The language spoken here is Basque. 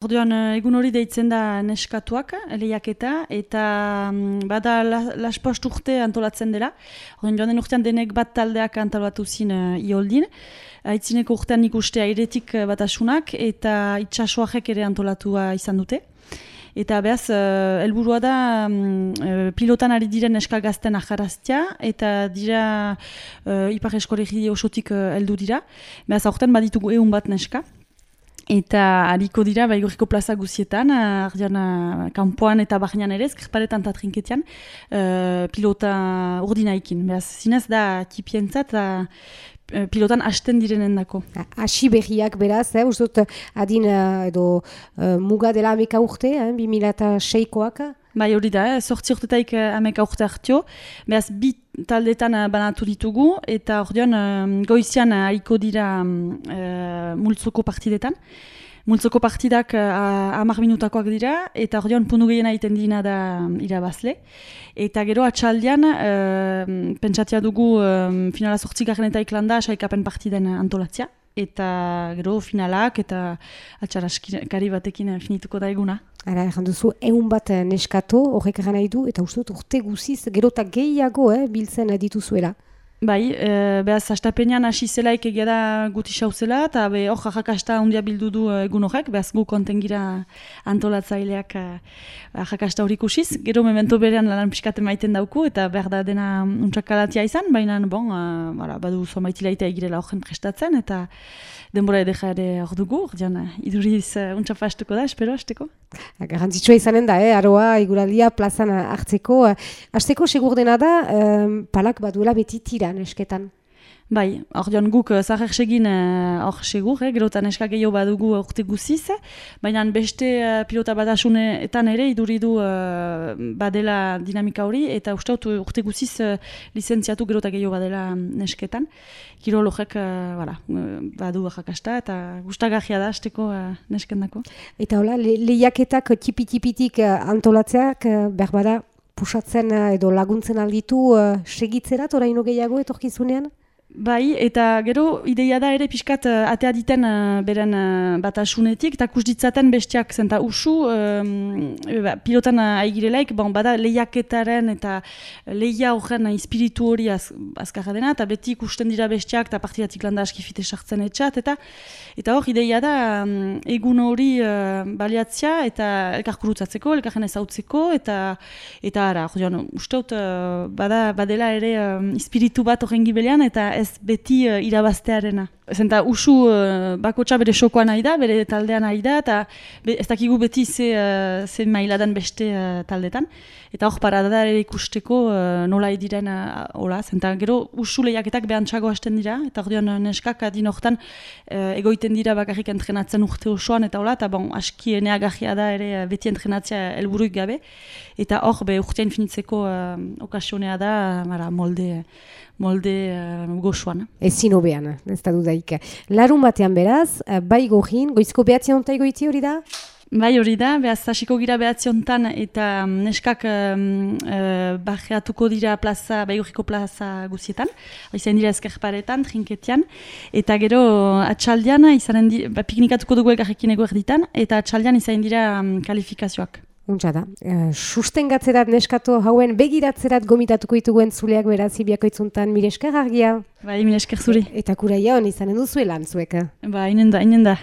Orduan, eh, egun hori deitzen da neskatuak, lehiaketa, eta mm, bada laspost urte antolatzen dela. Orduan, joan den urtean denek bat taldeak antolatu zin uh, ioldin. Aitzineko urtean nik uste airetik eh, batasunak, eta itxasoak ere antolatua izan dute. Eta behaz, uh, elburua da um, pilotan ari diren neska gazten aharaztia, eta dira uh, ipar eskoregi osotik uh, eldu dira. Behaz, aurten baditugu egun bat neska. Eta hariko dira, bai plaza guzietan, ardian kanpoan eta bahinan ere, eskerparetan eta trinketian, uh, pilota urdinaikin. Beraz, zinez da kipientzat, uh, pilotan hasten direnen dako. Asi behiak beraz, eh, ustot adin edo uh, muga dela ameka urte, eh, 2006koak? Bai hori da, eh, sortzi urtetaik uh, ameka urte hartio. Beraz, bi taldetan uh, banatu ditugu, eta ordean uh, goizian uh, hariko dira um, uh, multzoko partidetan. Multzoko partidak uh, amar minutakoak dira, eta ordean punu gehiena egiten dina da um, irabazle. Eta gero atxaldian, uh, pentsatia dugu um, finala sortzi garen eta iklanda, saikapen partiden antolatzia. Eta gero finalak eta atxaraskari batekin finituko da eguna. Ara, erran duzu, egun bat neskatu, horrek nahi du, eta uste dut urte guziz, gero eta gehiago, eh, biltzen dituzuela. Bai, e, behaz, astapenean hasi zelaik egeda guti zela, eta hor jakasta handia bildu du e, egun horrek, behaz gu kontengira antolatzaileak e, jakasta hori kusiz. Gero memento berean lan piskate maiten dauku, eta behar da dena untsakalatia izan, baina, bon, a, badu zomaitilaita egirela horren prestatzen, eta denbora edeka ere hor dugu, ordean, iduriz uh, untsapastuko da, espero, hasteko. Garantzitsua izanen da, eh? aroa, iguralia, plazan hartzeko. Hasteko, segur dena da, um, palak baduela beti tiran esketan. Bai, joan guk zaher segin uh, hor uh, segur, eh, gerotan eska gehiago badugu urte guziz, baina beste uh, pilota batasuneetan ere iduridu uh, badela dinamika hori, eta uste dut urte guziz uh, licentziatu gerota gehiago badela nesketan. Kirologek uh, badu jakasta eta gustagajia da azteko uh, neskendako. Eta hola, le lehiaketak tipi-tipitik uh, antolatzeak uh, behar bada pusatzen uh, edo laguntzen alditu uh, segitzerat oraino gehiago etorkizunean? Bai, eta gero ideia da ere pixkat uh, atea diten uh, beren uh, batasunetik, eta kusditzaten bestiak. Zenta usu, um, ba, pilotan uh, aigirelaik, bon, bada lehiaketaren eta lehia horren uh, espiritu hori az, azkarra dena, eta beti ikusten dira bestiak eta partidatik landa askifite sartzen etxat, eta eta hor ideia da um, egun hori uh, baliatzia eta elkarkurutzatzeko, elkarren ezautzeko, eta eta ara, joan, usteut uh, bada, badela ere um, espiritu bat horren gibelian, eta ez beti uh, irabaztearena. Zenta usu uh, bakotxa bere sokoa nahi da, bere taldean nahi da, eta ez dakigu beti ze, uh, ze mailadan beste uh, taldetan. Eta hor parada ere ikusteko uh, nola ediren uh, hola, zenta gero usu lehiaketak behantxago hasten dira, eta hor dion neskak adin horretan uh, egoiten dira bakarrik entrenatzen urte osoan, eta hola, eta bon, aski eneagahia da ere beti entrenatzea helburuik gabe. Eta hor, be urtean finitzeko uh, okasionea da, mara, molde, molde uh, goxuan. Ez zinobean, ez da dudaik. Larun batean beraz, uh, bai gohin, goizko behatzion eta egoiti hori da? Bai hori da, behaz hasiko gira behatziontan eta um, neskak um, uh, bajeatuko dira plaza, bai plaza guzietan, izan dira ezkerparetan, trinketian, eta gero atxaldian, izan di, ba, piknikatuko dugu egarrekin ego erditan, eta atxaldian izan dira um, kalifikazioak. Untsa da. E, sustengatzerat neskatu hauen begiratzerat gomitatuko dituguen zuleak beraz ibiako itzuntan mire esker argia. Bai, mire esker zuri. eta kuraia hon izanen duzuelan zueka. Ba, inen da, inen da.